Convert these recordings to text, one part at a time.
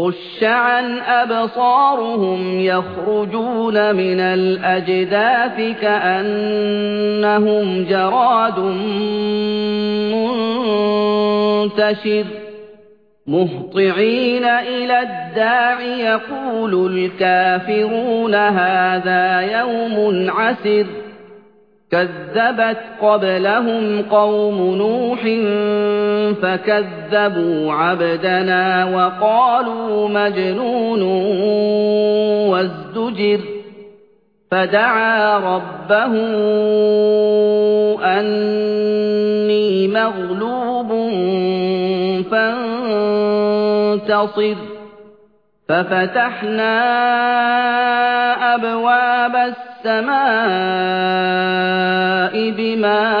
خش عن أبصارهم يخرجون من الأجداث كأنهم جراد منتشر مهطعين إلى الداع يقول الكافرون هذا يوم عسر كذبت قبلهم قوم نوح فكذبوا عبدنا وقالوا مجنون وازدجر فدعا ربه أني مغلوب فانتصر ففتحنا أبواب السماء بماء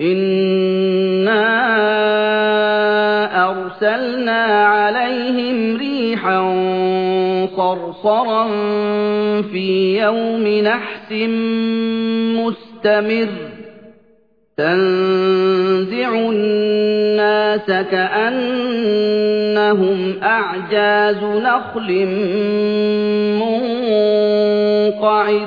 إنا أرسلنا عليهم ريحا صرصرا في يوم نحس مستمر تنزع الناس كأنهم أعجاز نخل منقعر